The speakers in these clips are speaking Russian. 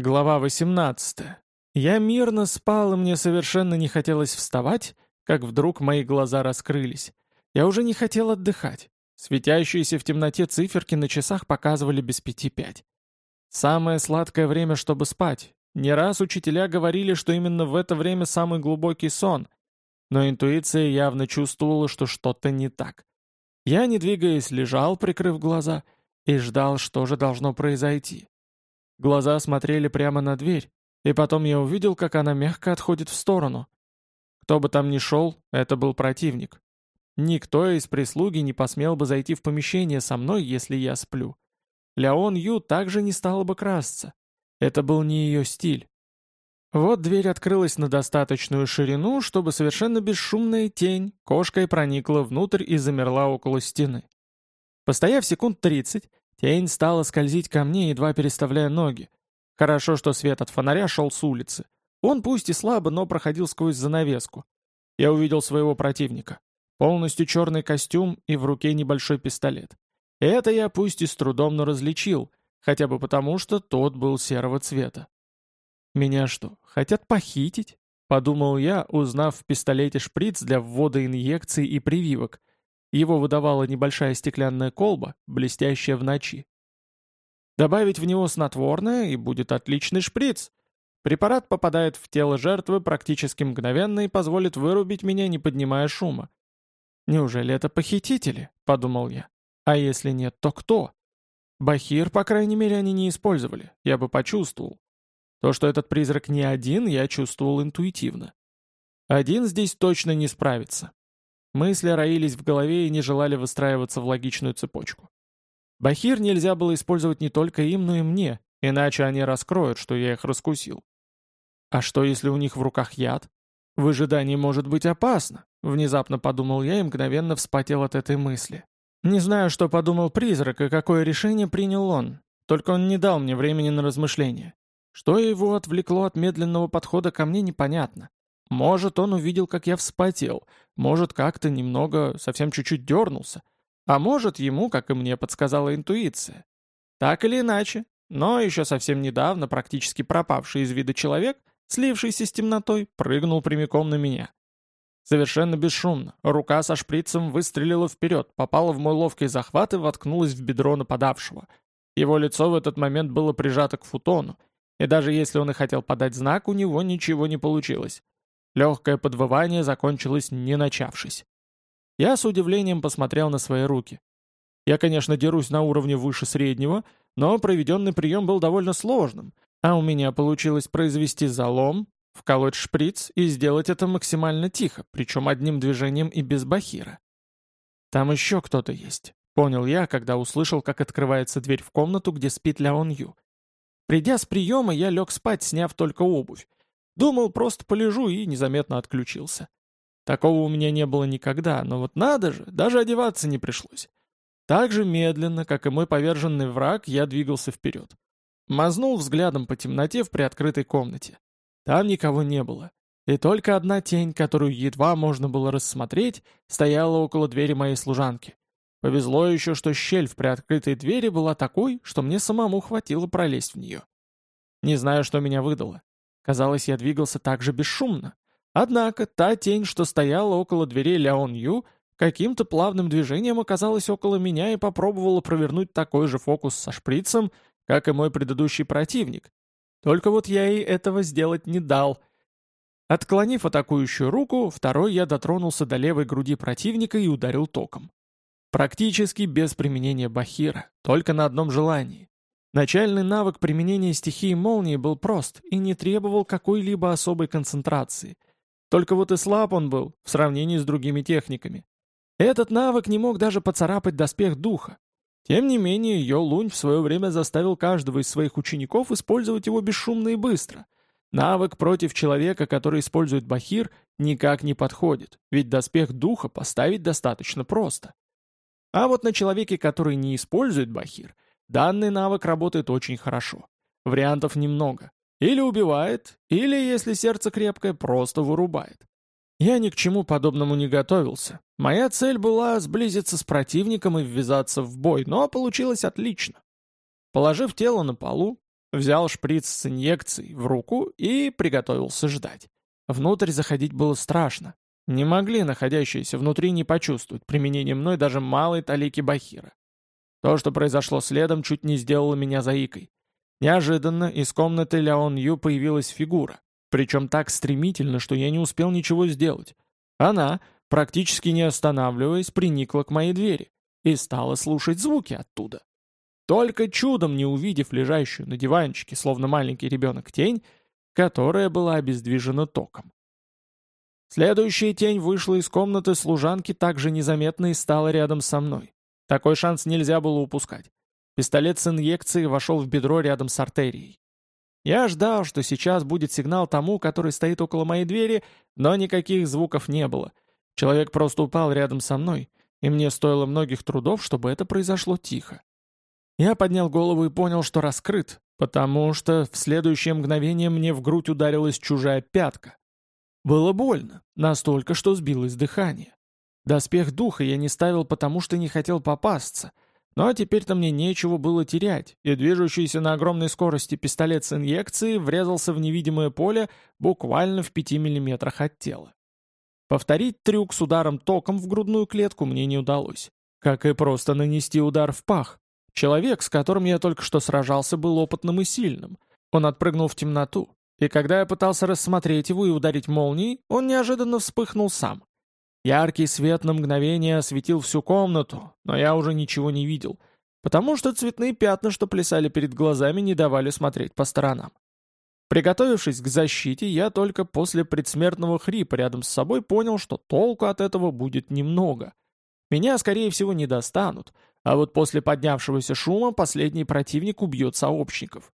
Глава 18. Я мирно спал, и мне совершенно не хотелось вставать, как вдруг мои глаза раскрылись. Я уже не хотел отдыхать. Светящиеся в темноте циферки на часах показывали без пяти пять. Самое сладкое время, чтобы спать. Не раз учителя говорили, что именно в это время самый глубокий сон. Но интуиция явно чувствовала, что что-то не так. Я, не двигаясь, лежал, прикрыв глаза, и ждал, что же должно произойти. Глаза смотрели прямо на дверь, и потом я увидел, как она мягко отходит в сторону. Кто бы там ни шел, это был противник. Никто из прислуги не посмел бы зайти в помещение со мной, если я сплю. Леон Ю также не стала бы красться. Это был не ее стиль. Вот дверь открылась на достаточную ширину, чтобы совершенно бесшумная тень кошкой проникла внутрь и замерла около стены. Постояв секунд тридцать, Тень стала скользить ко мне, едва переставляя ноги. Хорошо, что свет от фонаря шел с улицы. Он пусть и слабо, но проходил сквозь занавеску. Я увидел своего противника. Полностью черный костюм и в руке небольшой пистолет. Это я пусть и с трудом, но различил, хотя бы потому, что тот был серого цвета. «Меня что, хотят похитить?» — подумал я, узнав в пистолете шприц для ввода инъекций и прививок, его выдавала небольшая стеклянная колба, блестящая в ночи. Добавить в него снотворное, и будет отличный шприц. Препарат попадает в тело жертвы практически мгновенно и позволит вырубить меня, не поднимая шума. «Неужели это похитители?» — подумал я. «А если нет, то кто?» Бахир, по крайней мере, они не использовали, я бы почувствовал. То, что этот призрак не один, я чувствовал интуитивно. Один здесь точно не справится. Мысли роились в голове и не желали выстраиваться в логичную цепочку. Бахир нельзя было использовать не только им, но и мне, иначе они раскроют, что я их раскусил. А что, если у них в руках яд? В ожидании может быть опасно, внезапно подумал я и мгновенно вспотел от этой мысли. Не знаю, что подумал призрак и какое решение принял он, только он не дал мне времени на размышления. Что его отвлекло от медленного подхода ко мне, непонятно. Может, он увидел, как я вспотел, может, как-то немного, совсем чуть-чуть дернулся, а может, ему, как и мне, подсказала интуиция. Так или иначе, но еще совсем недавно практически пропавший из вида человек, слившийся с темнотой, прыгнул прямиком на меня. Совершенно бесшумно, рука со шприцем выстрелила вперед, попала в мой ловкий захват и воткнулась в бедро нападавшего. Его лицо в этот момент было прижато к футону, и даже если он и хотел подать знак, у него ничего не получилось. Легкое подвывание закончилось не начавшись. Я с удивлением посмотрел на свои руки. Я, конечно, дерусь на уровне выше среднего, но проведенный прием был довольно сложным, а у меня получилось произвести залом, вколоть шприц и сделать это максимально тихо, причем одним движением и без бахира. Там еще кто-то есть, понял я, когда услышал, как открывается дверь в комнату, где спит Ляон Ю. Придя с приема, я лег спать, сняв только обувь, Думал, просто полежу и незаметно отключился. Такого у меня не было никогда, но вот надо же, даже одеваться не пришлось. Так же медленно, как и мой поверженный враг, я двигался вперед. Мазнул взглядом по темноте в приоткрытой комнате. Там никого не было. И только одна тень, которую едва можно было рассмотреть, стояла около двери моей служанки. Повезло еще, что щель в приоткрытой двери была такой, что мне самому хватило пролезть в нее. Не знаю, что меня выдало. Казалось, я двигался так же бесшумно. Однако та тень, что стояла около дверей Ляон Ю, каким-то плавным движением оказалась около меня и попробовала провернуть такой же фокус со шприцем, как и мой предыдущий противник. Только вот я ей этого сделать не дал. Отклонив атакующую руку, второй я дотронулся до левой груди противника и ударил током. Практически без применения бахира, только на одном желании. Начальный навык применения стихии молнии был прост и не требовал какой-либо особой концентрации. Только вот и слаб он был в сравнении с другими техниками. Этот навык не мог даже поцарапать доспех духа. Тем не менее, Йо Лунь в свое время заставил каждого из своих учеников использовать его бесшумно и быстро. Навык против человека, который использует бахир, никак не подходит, ведь доспех духа поставить достаточно просто. А вот на человеке, который не использует бахир – Данный навык работает очень хорошо. Вариантов немного. Или убивает, или, если сердце крепкое, просто вырубает. Я ни к чему подобному не готовился. Моя цель была сблизиться с противником и ввязаться в бой, но получилось отлично. Положив тело на полу, взял шприц с инъекцией в руку и приготовился ждать. Внутрь заходить было страшно. Не могли находящиеся внутри не почувствовать применение мной даже малой талики бахира. То, что произошло следом, чуть не сделало меня заикой. Неожиданно из комнаты Ляон Ю появилась фигура, причем так стремительно, что я не успел ничего сделать. Она, практически не останавливаясь, приникла к моей двери и стала слушать звуки оттуда. Только чудом не увидев лежащую на диванчике, словно маленький ребенок, тень, которая была обездвижена током. Следующая тень вышла из комнаты служанки так же незаметно и стала рядом со мной. Такой шанс нельзя было упускать. Пистолет с инъекцией вошел в бедро рядом с артерией. Я ждал, что сейчас будет сигнал тому, который стоит около моей двери, но никаких звуков не было. Человек просто упал рядом со мной, и мне стоило многих трудов, чтобы это произошло тихо. Я поднял голову и понял, что раскрыт, потому что в следующее мгновение мне в грудь ударилась чужая пятка. Было больно, настолько, что сбилось дыхание. Доспех духа я не ставил, потому что не хотел попасться — но теперь-то мне нечего было терять, и движущийся на огромной скорости пистолет с инъекцией врезался в невидимое поле буквально в пяти миллиметрах от тела. Повторить трюк с ударом током в грудную клетку мне не удалось. Как и просто нанести удар в пах. Человек, с которым я только что сражался, был опытным и сильным. Он отпрыгнул в темноту, и когда я пытался рассмотреть его и ударить молнией, он неожиданно вспыхнул сам. Яркий свет на мгновение осветил всю комнату, но я уже ничего не видел, потому что цветные пятна, что плясали перед глазами, не давали смотреть по сторонам. Приготовившись к защите, я только после предсмертного хрипа рядом с собой понял, что толку от этого будет немного. Меня, скорее всего, не достанут, а вот после поднявшегося шума последний противник убьет сообщников.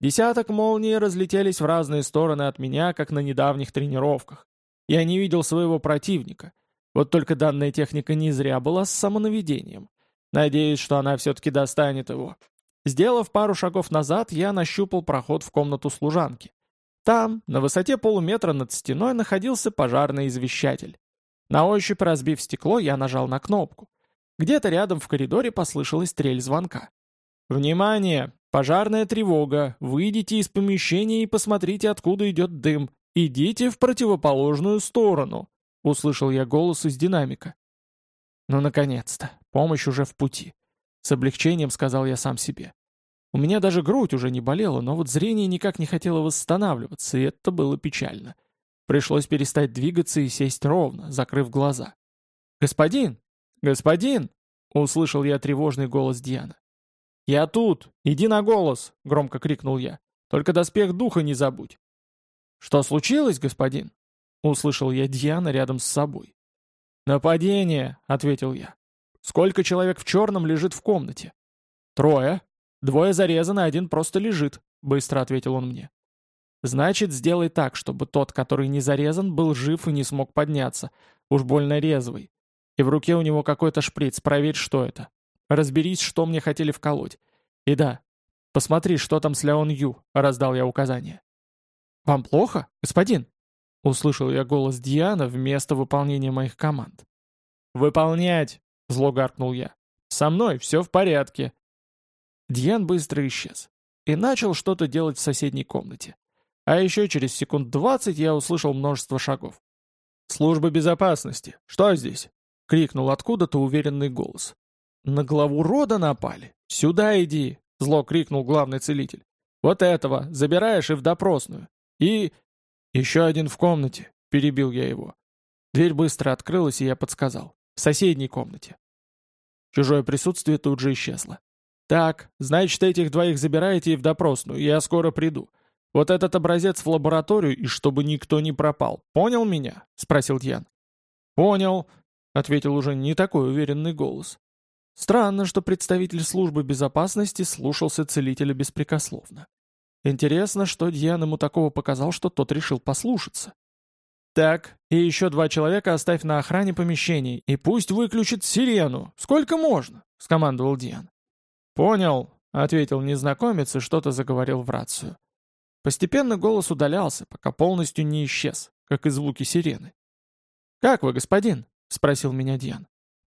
Десяток молний разлетелись в разные стороны от меня, как на недавних тренировках. Я не видел своего противника. Вот только данная техника не зря была с самонаведением. Надеюсь, что она все-таки достанет его. Сделав пару шагов назад, я нащупал проход в комнату служанки. Там, на высоте полуметра над стеной, находился пожарный извещатель. На ощупь разбив стекло, я нажал на кнопку. Где-то рядом в коридоре послышалась трель звонка. «Внимание! Пожарная тревога! Выйдите из помещения и посмотрите, откуда идет дым. «Идите в противоположную сторону», — услышал я голос из динамика. «Ну, наконец-то, помощь уже в пути», — с облегчением сказал я сам себе. У меня даже грудь уже не болела, но вот зрение никак не хотело восстанавливаться, и это было печально. Пришлось перестать двигаться и сесть ровно, закрыв глаза. «Господин! Господин!» — услышал я тревожный голос Диана. «Я тут! Иди на голос!» — громко крикнул я. «Только доспех духа не забудь!» «Что случилось, господин?» — услышал я Дьяна рядом с собой. «Нападение», — ответил я. «Сколько человек в черном лежит в комнате?» «Трое. Двое зарезаны, один просто лежит», — быстро ответил он мне. «Значит, сделай так, чтобы тот, который не зарезан, был жив и не смог подняться. Уж больно резвый. И в руке у него какой-то шприц, проверь, что это. Разберись, что мне хотели вколоть. И да, посмотри, что там с Ляон Ю», — раздал я указание. «Вам плохо, господин?» — услышал я голос Диана вместо выполнения моих команд. «Выполнять!» — зло гаркнул я. «Со мной все в порядке!» Диан быстро исчез и начал что-то делать в соседней комнате. А еще через секунд двадцать я услышал множество шагов. «Служба безопасности! Что здесь?» — крикнул откуда-то уверенный голос. «На главу рода напали? Сюда иди!» — зло крикнул главный целитель. «Вот этого! Забираешь и в допросную! И... Еще один в комнате, перебил я его. Дверь быстро открылась, и я подсказал. В соседней комнате. Чужое присутствие тут же исчезло. «Так, значит, этих двоих забираете и в допросную, я скоро приду. Вот этот образец в лабораторию, и чтобы никто не пропал. Понял меня?» — спросил Ян. «Понял», — ответил уже не такой уверенный голос. Странно, что представитель службы безопасности слушался целителя беспрекословно. Интересно, что Дьян ему такого показал, что тот решил послушаться. «Так, и еще два человека оставь на охране помещений, и пусть выключит сирену. Сколько можно?» — скомандовал Диан. «Понял», — ответил незнакомец и что-то заговорил в рацию. Постепенно голос удалялся, пока полностью не исчез, как и звуки сирены. «Как вы, господин?» — спросил меня Диан.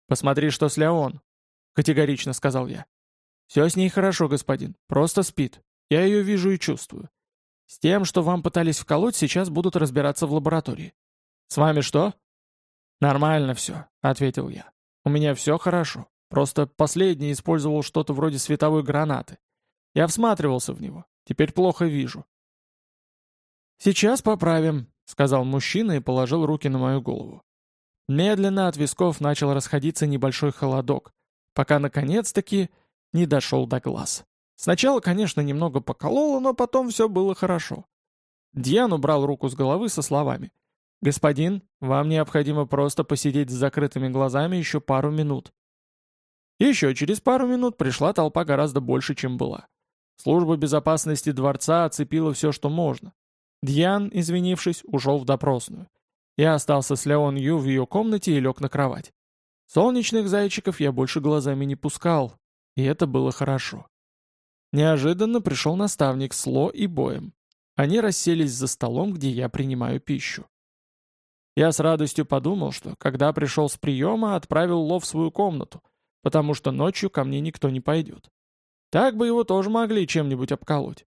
«Посмотри, что с Леон», — категорично сказал я. «Все с ней хорошо, господин, просто спит. Я ее вижу и чувствую. С тем, что вам пытались вколоть, сейчас будут разбираться в лаборатории. С вами что? Нормально все, ответил я. У меня все хорошо. Просто последний использовал что-то вроде световой гранаты. Я всматривался в него. Теперь плохо вижу. «Сейчас поправим», — сказал мужчина и положил руки на мою голову. Медленно от висков начал расходиться небольшой холодок, пока наконец-таки не дошел до глаз. Сначала, конечно, немного покололо, но потом все было хорошо. Дьян убрал руку с головы со словами. «Господин, вам необходимо просто посидеть с закрытыми глазами еще пару минут». Еще через пару минут пришла толпа гораздо больше, чем была. Служба безопасности дворца оцепила все, что можно. Дьян, извинившись, ушел в допросную. Я остался с Леон Ю в ее комнате и лег на кровать. Солнечных зайчиков я больше глазами не пускал, и это было хорошо. Неожиданно пришел наставник с Ло и Боем. Они расселись за столом, где я принимаю пищу. Я с радостью подумал, что, когда пришел с приема, отправил Ло в свою комнату, потому что ночью ко мне никто не пойдет. Так бы его тоже могли чем-нибудь обколоть.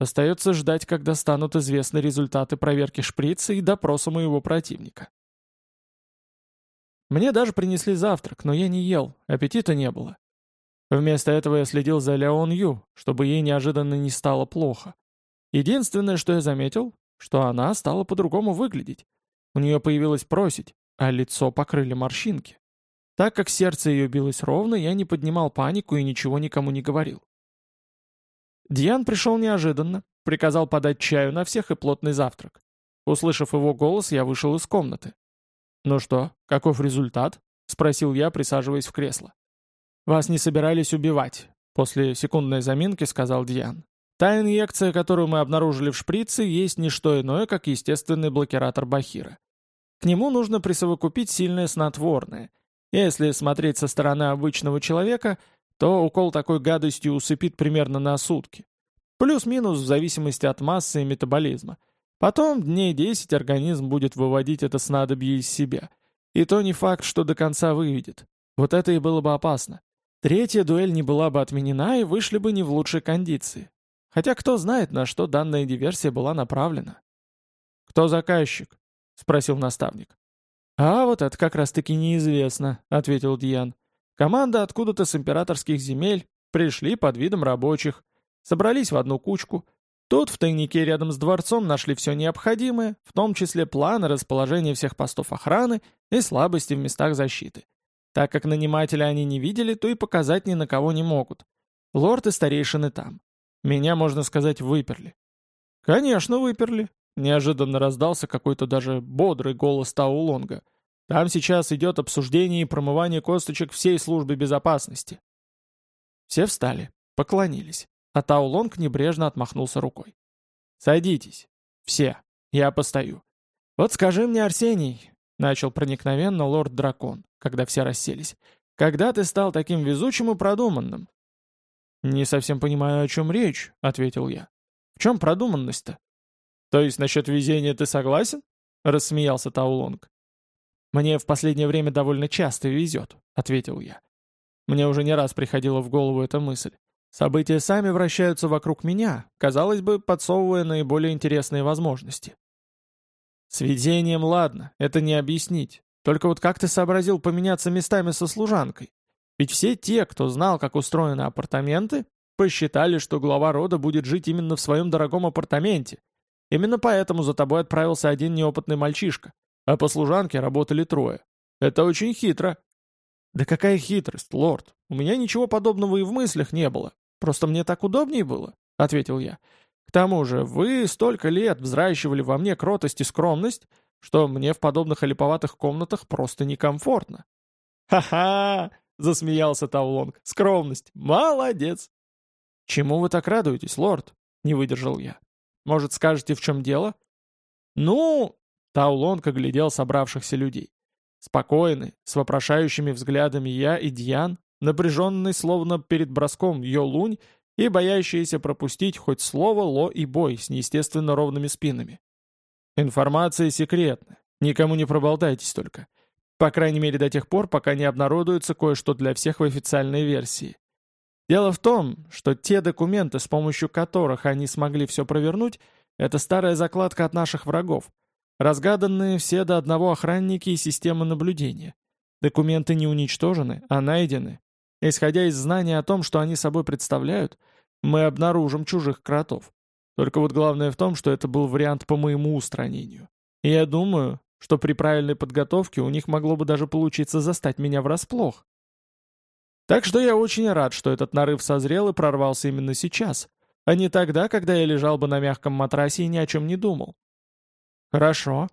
Остается ждать, когда станут известны результаты проверки шприца и допроса моего противника. Мне даже принесли завтрак, но я не ел, аппетита не было. Вместо этого я следил за Леон Ю, чтобы ей неожиданно не стало плохо. Единственное, что я заметил, что она стала по-другому выглядеть. У нее появилась просить, а лицо покрыли морщинки. Так как сердце ее билось ровно, я не поднимал панику и ничего никому не говорил. Диан пришел неожиданно, приказал подать чаю на всех и плотный завтрак. Услышав его голос, я вышел из комнаты. «Ну что, каков результат?» — спросил я, присаживаясь в кресло. «Вас не собирались убивать», — после секундной заминки сказал Диан. «Та инъекция, которую мы обнаружили в шприце, есть не что иное, как естественный блокиратор Бахира. К нему нужно присовокупить сильное снотворное. Если смотреть со стороны обычного человека — то укол такой гадостью усыпит примерно на сутки. Плюс-минус в зависимости от массы и метаболизма. Потом дней 10 организм будет выводить это снадобье из себя. И то не факт, что до конца выведет. Вот это и было бы опасно. Третья дуэль не была бы отменена и вышли бы не в лучшей кондиции. Хотя кто знает, на что данная диверсия была направлена. «Кто заказчик?» — спросил наставник. «А вот это как раз-таки неизвестно», — ответил Диан. Команда откуда-то с императорских земель пришли под видом рабочих, собрались в одну кучку. Тут в тайнике рядом с дворцом нашли все необходимое, в том числе планы расположения всех постов охраны и слабости в местах защиты. Так как нанимателя они не видели, то и показать ни на кого не могут. Лорд и старейшины там. Меня, можно сказать, выперли. «Конечно, выперли», — неожиданно раздался какой-то даже бодрый голос Таулонга — там сейчас идет обсуждение и промывание косточек всей службы безопасности. Все встали, поклонились, а Таулонг небрежно отмахнулся рукой. «Садитесь. Все. Я постою. Вот скажи мне, Арсений, — начал проникновенно лорд-дракон, когда все расселись, — когда ты стал таким везучим и продуманным? «Не совсем понимаю, о чем речь», — ответил я. «В чем продуманность-то?» «То есть насчет везения ты согласен?» — рассмеялся Таулонг. «Мне в последнее время довольно часто везет», — ответил я. Мне уже не раз приходила в голову эта мысль. События сами вращаются вокруг меня, казалось бы, подсовывая наиболее интересные возможности. С видением ладно, это не объяснить. Только вот как ты сообразил поменяться местами со служанкой? Ведь все те, кто знал, как устроены апартаменты, посчитали, что глава рода будет жить именно в своем дорогом апартаменте. Именно поэтому за тобой отправился один неопытный мальчишка. А по служанке работали трое. Это очень хитро. Да какая хитрость, лорд? У меня ничего подобного и в мыслях не было. Просто мне так удобнее было, — ответил я. Тому же, вы столько лет взращивали во мне кротость и скромность, что мне в подобных олиповатых комнатах просто некомфортно. «Ха-ха!» — засмеялся Тавлонг. «Скромность! Молодец!» «Чему вы так радуетесь, лорд?» — не выдержал я. «Может, скажете, в чем дело?» «Ну, Таулонг оглядел собравшихся людей. Спокойный, с вопрошающими взглядами я и Дьян, напряженный словно перед броском Йолунь и боящиеся пропустить хоть слово Ло и Бой с неестественно ровными спинами. Информация секретна, никому не проболтайтесь только. По крайней мере до тех пор, пока не обнародуется кое-что для всех в официальной версии. Дело в том, что те документы, с помощью которых они смогли все провернуть, это старая закладка от наших врагов, разгаданные все до одного охранники и системы наблюдения. Документы не уничтожены, а найдены. Исходя из знания о том, что они собой представляют, мы обнаружим чужих кротов. Только вот главное в том, что это был вариант по моему устранению. И я думаю, что при правильной подготовке у них могло бы даже получиться застать меня врасплох. Так что я очень рад, что этот нарыв созрел и прорвался именно сейчас, а не тогда, когда я лежал бы на мягком матрасе и ни о чем не думал. «Хорошо.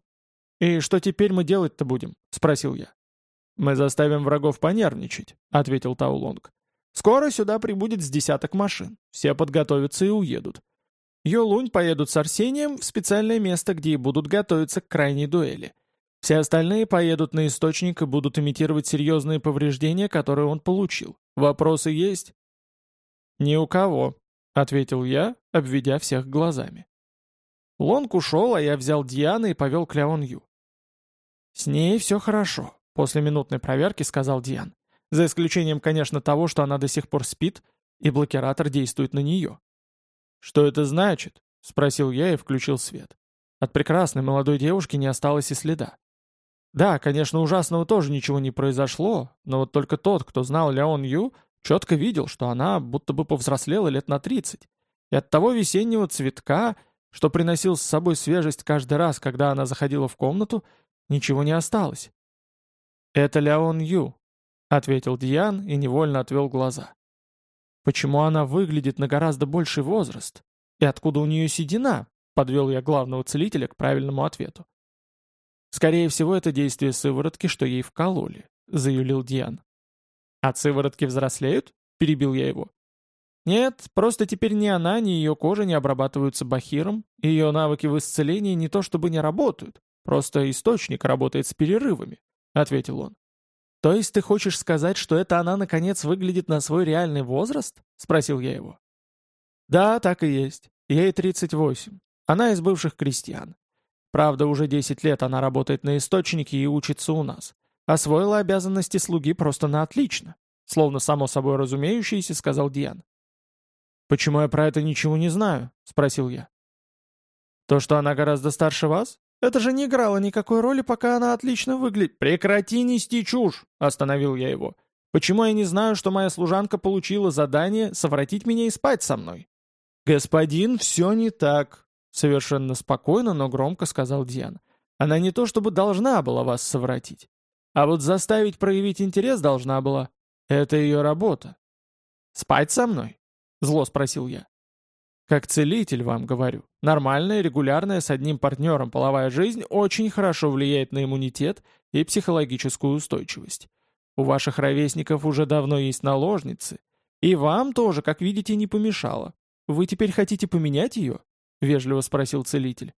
И что теперь мы делать-то будем?» — спросил я. «Мы заставим врагов понервничать», — ответил Таулонг. «Скоро сюда прибудет с десяток машин. Все подготовятся и уедут. Йолунь поедут с Арсением в специальное место, где и будут готовиться к крайней дуэли. Все остальные поедут на источник и будут имитировать серьезные повреждения, которые он получил. Вопросы есть?» «Ни у кого», — ответил я, обведя всех глазами. Лонг ушел, а я взял Диана и повел к Ляон Ю. «С ней все хорошо», — после минутной проверки сказал Диан. «За исключением, конечно, того, что она до сих пор спит, и блокиратор действует на нее». «Что это значит?» — спросил я и включил свет. От прекрасной молодой девушки не осталось и следа. Да, конечно, ужасного тоже ничего не произошло, но вот только тот, кто знал Ляон Ю, четко видел, что она будто бы повзрослела лет на 30. И от того весеннего цветка, что приносил с собой свежесть каждый раз, когда она заходила в комнату, ничего не осталось. «Это Ляон Ю», — ответил Диан и невольно отвел глаза. «Почему она выглядит на гораздо больший возраст? И откуда у нее седина?» — подвел я главного целителя к правильному ответу. «Скорее всего, это действие сыворотки, что ей вкололи», — заюлил Диан. «А сыворотки взрослеют?» — перебил я его. «Нет, просто теперь ни она, ни ее кожа не обрабатываются бахиром, ее навыки в исцелении не то чтобы не работают, просто источник работает с перерывами», — ответил он. «То есть ты хочешь сказать, что это она, наконец, выглядит на свой реальный возраст?» — спросил я его. «Да, так и есть. Ей 38. Она из бывших крестьян. Правда, уже 10 лет она работает на источнике и учится у нас. Освоила обязанности слуги просто на отлично. Словно само собой разумеющееся, сказал Диан. «Почему я про это ничего не знаю?» — спросил я. «То, что она гораздо старше вас? Это же не играло никакой роли, пока она отлично выглядит...» «Прекрати нести чушь!» — остановил я его. «Почему я не знаю, что моя служанка получила задание совратить меня и спать со мной?» «Господин, все не так», Совершенно спокойно, но громко сказал Диан. Она не то чтобы должна была вас совратить. А вот заставить проявить интерес должна была. Это ее работа. «Спать со мной?» — зло спросил я. «Как целитель вам говорю. Нормальная, регулярная с одним партнером половая жизнь очень хорошо влияет на иммунитет и психологическую устойчивость. У ваших ровесников уже давно есть наложницы. И вам тоже, как видите, не помешало. Вы теперь хотите поменять ее? — вежливо спросил целитель.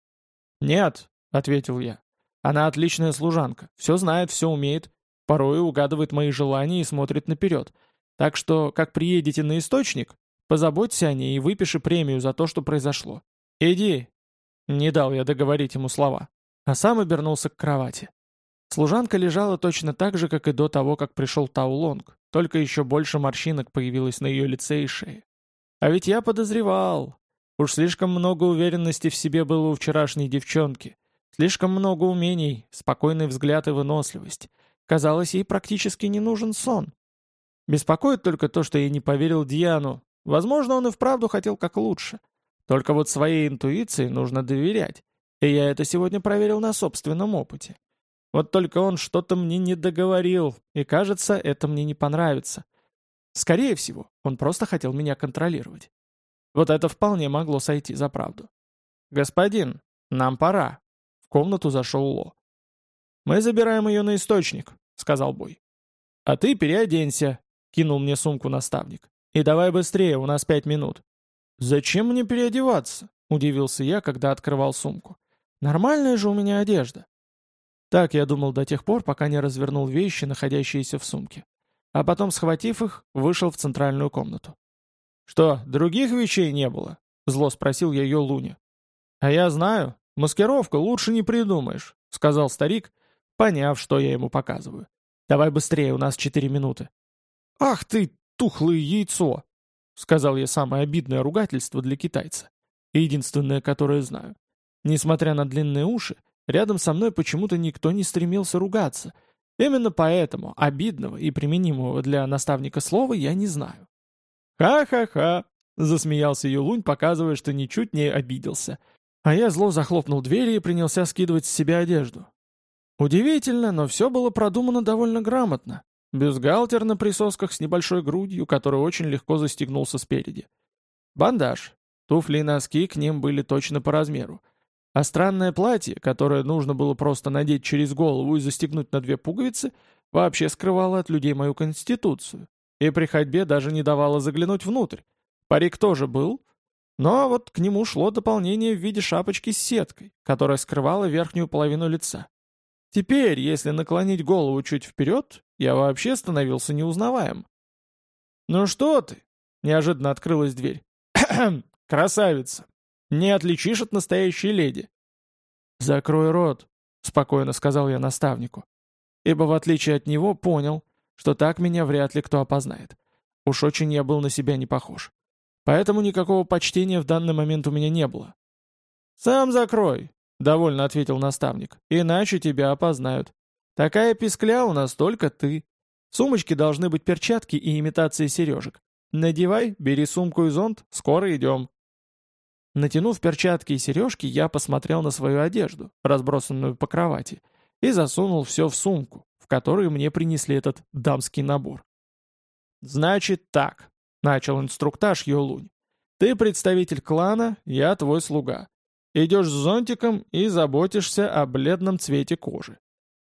«Нет», — ответил я. «Она отличная служанка, все знает, все умеет, порой угадывает мои желания и смотрит наперед. Так что, как приедете на источник, позаботься о ней и выпиши премию за то, что произошло. Иди!» Не дал я договорить ему слова, а сам обернулся к кровати. Служанка лежала точно так же, как и до того, как пришел Таулонг, только еще больше морщинок появилось на ее лице и шее. А ведь я подозревал, Уж слишком много уверенности в себе было у вчерашней девчонки. Слишком много умений, спокойный взгляд и выносливость. Казалось, ей практически не нужен сон. Беспокоит только то, что я не поверил Диану. Возможно, он и вправду хотел как лучше. Только вот своей интуиции нужно доверять. И я это сегодня проверил на собственном опыте. Вот только он что-то мне не договорил, и кажется, это мне не понравится. Скорее всего, он просто хотел меня контролировать. Вот это вполне могло сойти за правду. «Господин, нам пора». В комнату зашел Ло. «Мы забираем ее на источник», — сказал Бой. «А ты переоденься», — кинул мне сумку наставник. «И давай быстрее, у нас пять минут». «Зачем мне переодеваться?» — удивился я, когда открывал сумку. «Нормальная же у меня одежда». Так я думал до тех пор, пока не развернул вещи, находящиеся в сумке. А потом, схватив их, вышел в центральную комнату. «Что, других вещей не было?» — зло спросил я ее Луне. «А я знаю. Маскировку лучше не придумаешь», — сказал старик, поняв, что я ему показываю. «Давай быстрее, у нас четыре минуты». «Ах ты, тухлое яйцо!» — сказал я самое обидное ругательство для китайца. Единственное, которое знаю. Несмотря на длинные уши, рядом со мной почему-то никто не стремился ругаться. Именно поэтому обидного и применимого для наставника слова я не знаю. «Ха-ха-ха!» — засмеялся Юлунь, показывая, что ничуть не обиделся. А я зло захлопнул двери и принялся скидывать с себя одежду. Удивительно, но все было продумано довольно грамотно. Бюстгальтер на присосках с небольшой грудью, который очень легко застегнулся спереди. Бандаж. Туфли и носки к ним были точно по размеру. А странное платье, которое нужно было просто надеть через голову и застегнуть на две пуговицы, вообще скрывало от людей мою конституцию. И при ходьбе даже не давало заглянуть внутрь. Парик тоже был, но вот к нему шло дополнение в виде шапочки с сеткой, которая скрывала верхнюю половину лица. Теперь, если наклонить голову чуть вперед, я вообще становился неузнаваем. «Ну что ты?» — неожиданно открылась дверь. «Красавица! Не отличишь от настоящей леди!» «Закрой рот», — спокойно сказал я наставнику. Ибо, в отличие от него, понял, что так меня вряд ли кто опознает. Уж очень я был на себя не похож. Поэтому никакого почтения в данный момент у меня не было. «Сам закрой», довольно ответил наставник. «Иначе тебя опознают. Такая пискля у нас только ты. В сумочке должны быть перчатки и имитации сережек. Надевай, бери сумку и зонт, скоро идем». Натянув перчатки и сережки, я посмотрел на свою одежду, разбросанную по кровати, и засунул все в сумку, в которую мне принесли этот дамский набор. «Значит так», — начал инструктаж Йолунь. «Ты представитель клана, я твой слуга. Идешь с зонтиком и заботишься о бледном цвете кожи.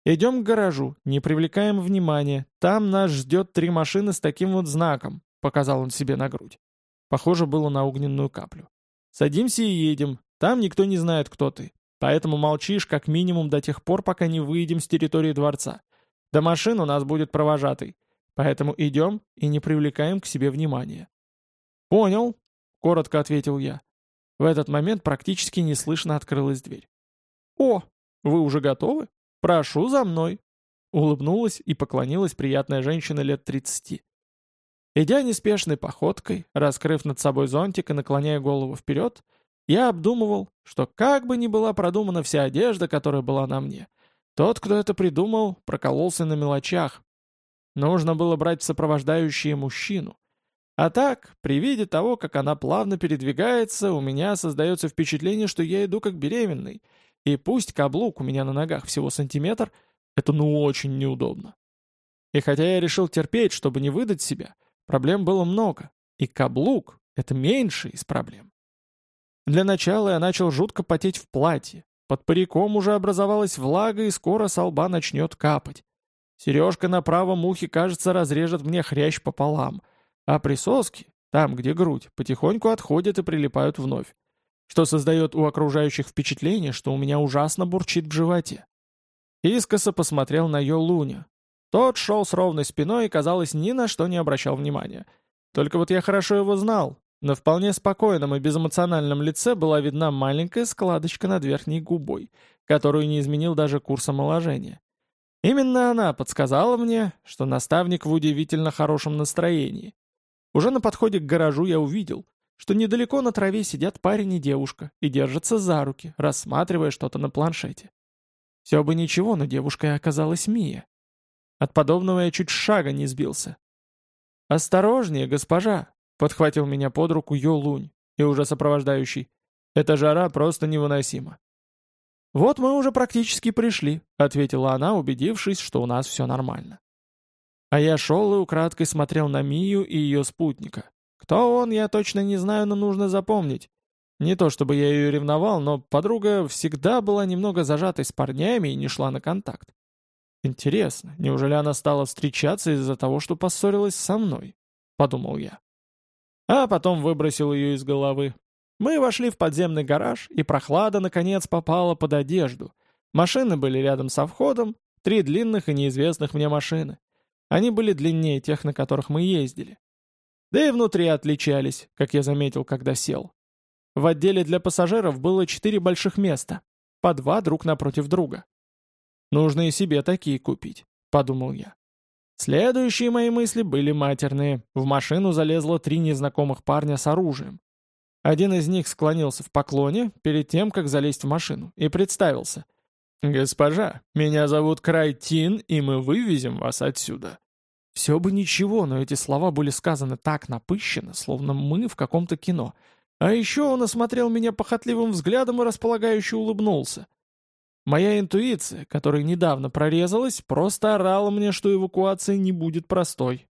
Идем к гаражу, не привлекаем внимания. Там нас ждет три машины с таким вот знаком, показал он себе на грудь. Похоже было на огненную каплю. Садимся и едем. Там никто не знает, кто ты. Поэтому молчишь как минимум до тех пор, пока не выйдем с территории дворца. До машин у нас будет провожатый. Поэтому идем и не привлекаем к себе внимания. «Понял», — коротко ответил я. В этот момент практически неслышно открылась дверь. «О, вы уже готовы? Прошу за мной!» Улыбнулась и поклонилась приятная женщина лет тридцати. Идя неспешной походкой, раскрыв над собой зонтик и наклоняя голову вперед, я обдумывал, что как бы ни была продумана вся одежда, которая была на мне, тот, кто это придумал, прокололся на мелочах. Нужно было брать сопровождающие мужчину, а так, при виде того, как она плавно передвигается, у меня создается впечатление, что я иду как беременный. И пусть каблук у меня на ногах всего сантиметр, это ну очень неудобно. И хотя я решил терпеть, чтобы не выдать себя, проблем было много. И каблук — это меньше из проблем. Для начала я начал жутко потеть в платье. Под париком уже образовалась влага, и скоро со лба начнет капать. Сережка на правом ухе, кажется, разрежет мне хрящ пополам — а присоски, там, где грудь, потихоньку отходят и прилипают вновь, что создает у окружающих впечатление, что у меня ужасно бурчит в животе. Искоса посмотрел на Йо Луня. Тот шел с ровной спиной и, казалось, ни на что не обращал внимания. Только вот я хорошо его знал. На вполне спокойном и безэмоциональном лице была видна маленькая складочка над верхней губой, которую не изменил даже курс омоложения. Именно она подсказала мне, что наставник в удивительно хорошем настроении. Уже на подходе к гаражу я увидел, что недалеко на траве сидят парень и девушка и держатся за руки, рассматривая что-то на планшете. Все бы ничего, но девушкой оказалась Мия. От подобного я чуть шага не сбился. «Осторожнее, госпожа!» — подхватил меня под руку Йо Лунь, и уже сопровождающий. «Эта жара просто невыносима». «Вот мы уже практически пришли», — ответила она, убедившись, что у нас все нормально. А я шел и украдкой смотрел на Мию и ее спутника. Кто он, я точно не знаю, но нужно запомнить. Не то чтобы я ее ревновал, но подруга всегда была немного зажатой с парнями и не шла на контакт. Интересно, неужели она стала встречаться из-за того, что поссорилась со мной? Подумал я. А потом выбросил ее из головы. Мы вошли в подземный гараж, и прохлада, наконец, попала под одежду. Машины были рядом со входом, три длинных и неизвестных мне машины. Они были длиннее тех, на которых мы ездили. Да и внутри отличались, как я заметил, когда сел. В отделе для пассажиров было четыре больших места, по два друг напротив друга. «Нужно и себе такие купить», — подумал я. Следующие мои мысли были матерные. В машину залезло три незнакомых парня с оружием. Один из них склонился в поклоне перед тем, как залезть в машину, и представился. «Госпожа, меня зовут Крайтин, и мы вывезем вас отсюда». Все бы ничего, но эти слова были сказаны так напыщенно, словно мы в каком-то кино. А еще он осмотрел меня похотливым взглядом и располагающе улыбнулся. Моя интуиция, которая недавно прорезалась, просто орала мне, что эвакуация не будет простой.